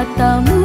katamu